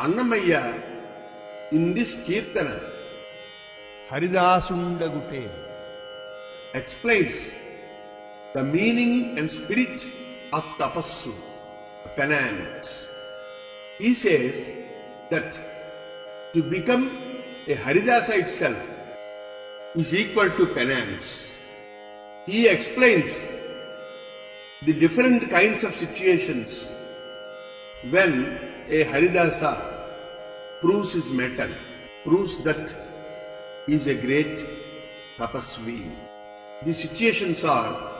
Annamayya, in this Kirtana Haridasundagute explains the meaning and spirit of tapassu, penance. He says that to become a Haridasa itself is equal to penance. He explains the different kinds of situations when a Haridasa proves his mettle, proves that he is a great tapasvi. The situations are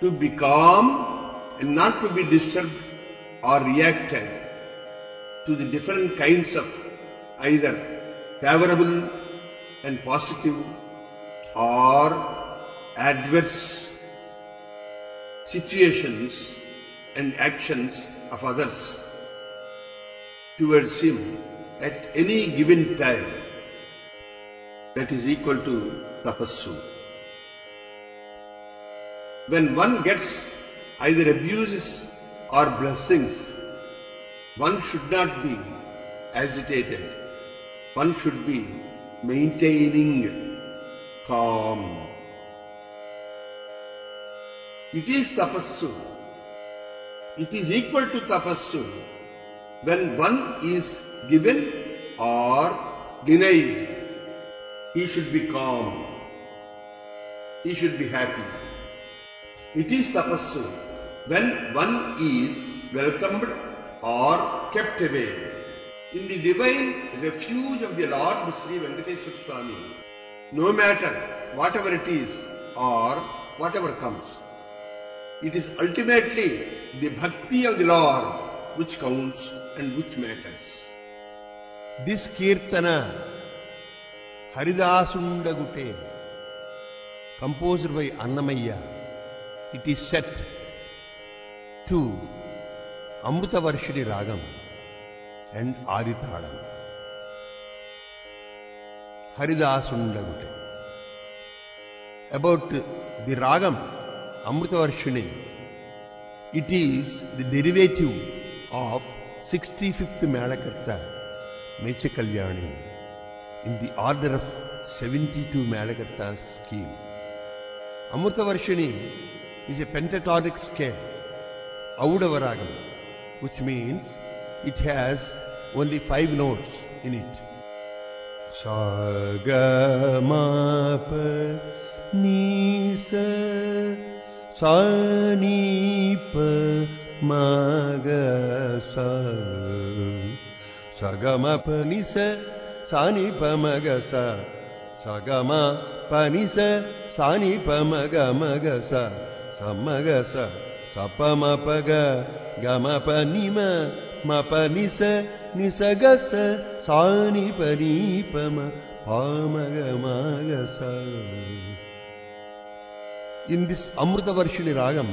to be calm and not to be disturbed or reacted to the different kinds of either favorable and positive or adverse situations and actions of others towards him at any given time that is equal to tapassu. When one gets either abuses or blessings, one should not be agitated. One should be maintaining calm. It is tapassu. It is equal to tapassu when one is given or denied. He should be calm. He should be happy. It is tapassu when one is welcomed or kept away. In the divine refuge of the Lord Sri Venkateswara Swami, no matter whatever it is or whatever comes, it is ultimately the bhakti of the Lord which counts and which matters. This keerthana Haridasundagute composed by Annamayya it is set to Amritavarshini ragam and Aditalam Haridasundagute about the ragam Amritavarshini it is the derivative of अमृत आगन्स् इन्लि फ़ै note மகச சகம பனிச சாணி பமகச சகம பனிச சாணி பமக மகச சமகச சப்பமபக கமப நிம மபனிச நிசகச சாணி பனீபம பாமக மகச In this Amrita Varshini Ragam,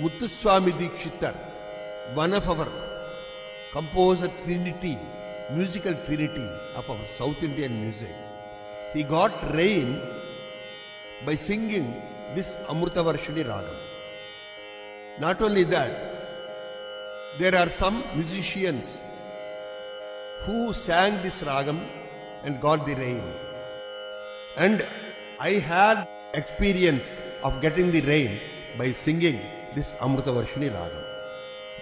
Muthuswami Dikshitar, one of our composer trinity, musical trinity of our South Indian music. He got rain by singing this Amrita Varshini Ragam. Not only that, there are some musicians who sang this Ragam and got the rain. And I had experience of getting the rain by singing this Amrita Varshini Ragam.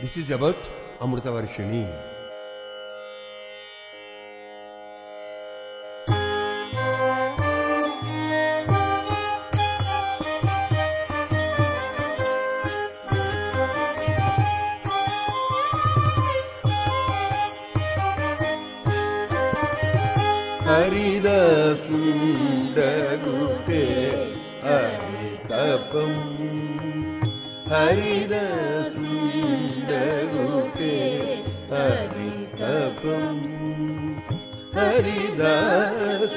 This is about Amrita हरिदासु हरितपम् Hari हरितपम् Haridas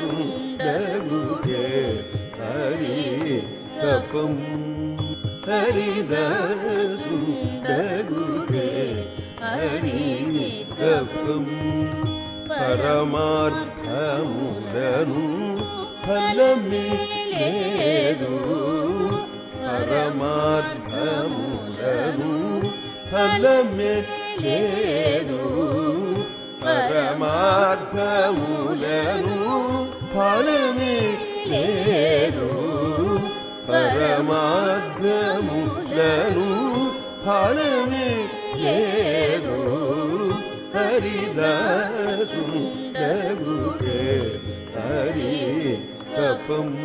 हरितपम् Hari हरितपम् Hari పరమార్థములను ఫలమే లేదు పరమార్థములను ఫలమే లేదు పరమార్థములను ఫలమే లేదు పరమార్థములను ఫలమే లేదు ஹரிதாசும் ரகுகே ஹரி தபம்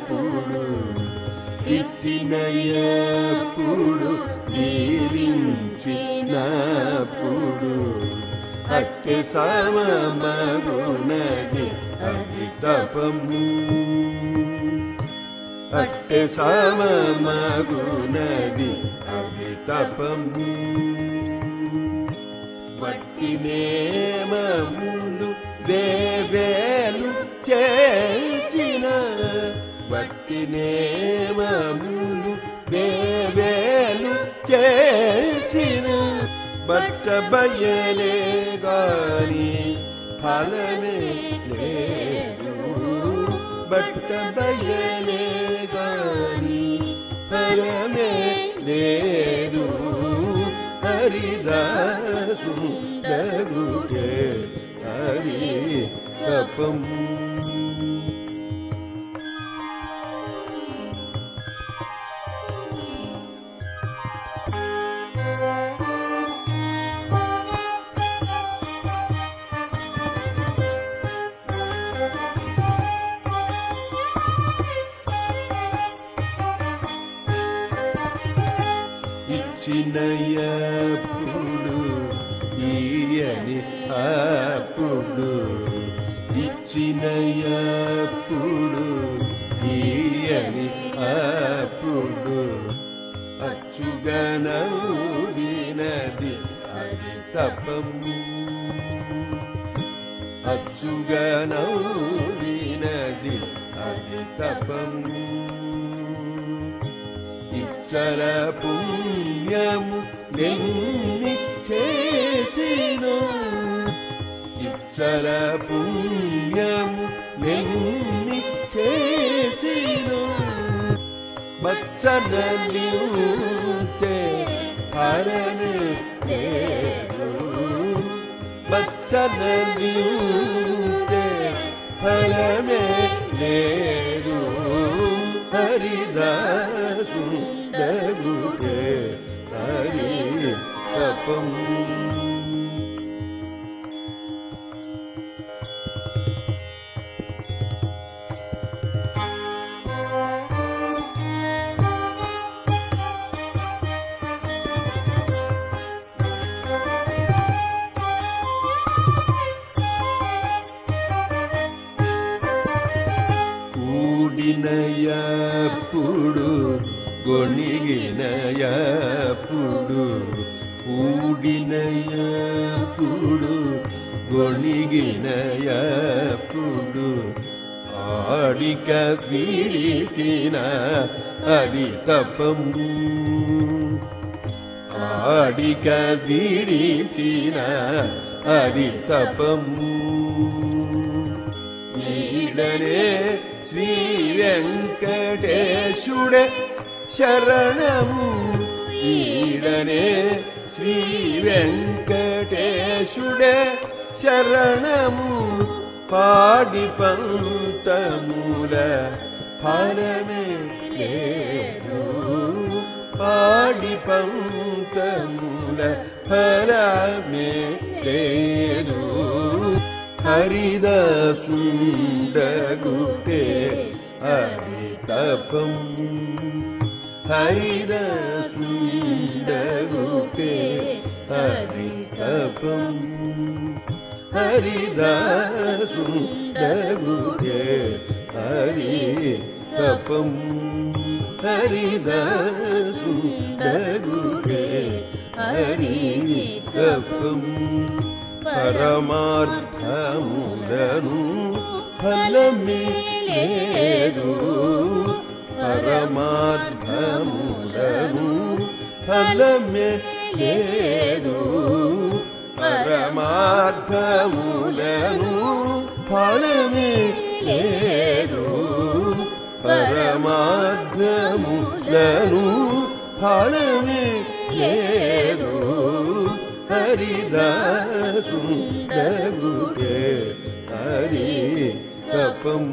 ఎప్పుడు తిట్టినయప్పుడు దీవించినప్పుడు అట్టి సమమగునది అది తపము. అట్టి సమమగునది అది తపము. బట్టి నేమములు దేవేలు చే వట్టి నేమములు దేవేలు చేసిన బట్ట బయలే గాని ఫలమే లేదు బట్ట బయలే గాని ఫలమే లేదు హరిదాసు దగుటే హరి తపం ఈయని అప్పుడు ఇచ్చినయప్పుడు ఈయని అప్పుడు అచ్చుగనది అది తపము అచ్చుగనది అది తపము ఇచ్చల పుణ్యము ఎన్ని అసల పుణ్యము ఎన్ని చేసిన బచ్చనలి హరణ బచ్చనలి ఫలమే లేదు హరిదాసు హరి తపం కూడినయప్పుడు గొణిగినయప్పుడు కూడినయప్పుడు గొణిగినయప్పుడు ఆడిక విడిచిన అది తపము ఆడిక విడిచిన అది తపము ఈడనే ശ്രീ വെങ്കടേശുടെ ശരണം ഈടനെ ശ്രീ വെങ്കടേശുടെ ശരണം പാടി പന്തമൂല ഫലമേ പാടി പന്തമൂല ഫലമേ തേരു हरिदसु डगुके हरि कपम् हरिदसु हरितपम् हरि कपम् हरिदासु डगुके हरि कपम् हरि పరమార్థములను ఫలమే లేదు పరమార్థములను ఫలమే లేదు పరమార్థములను ఫలమే లేదు పరమార్థములను ఫలమే లేదు हरिदासुन्दरुगे हरि कपम्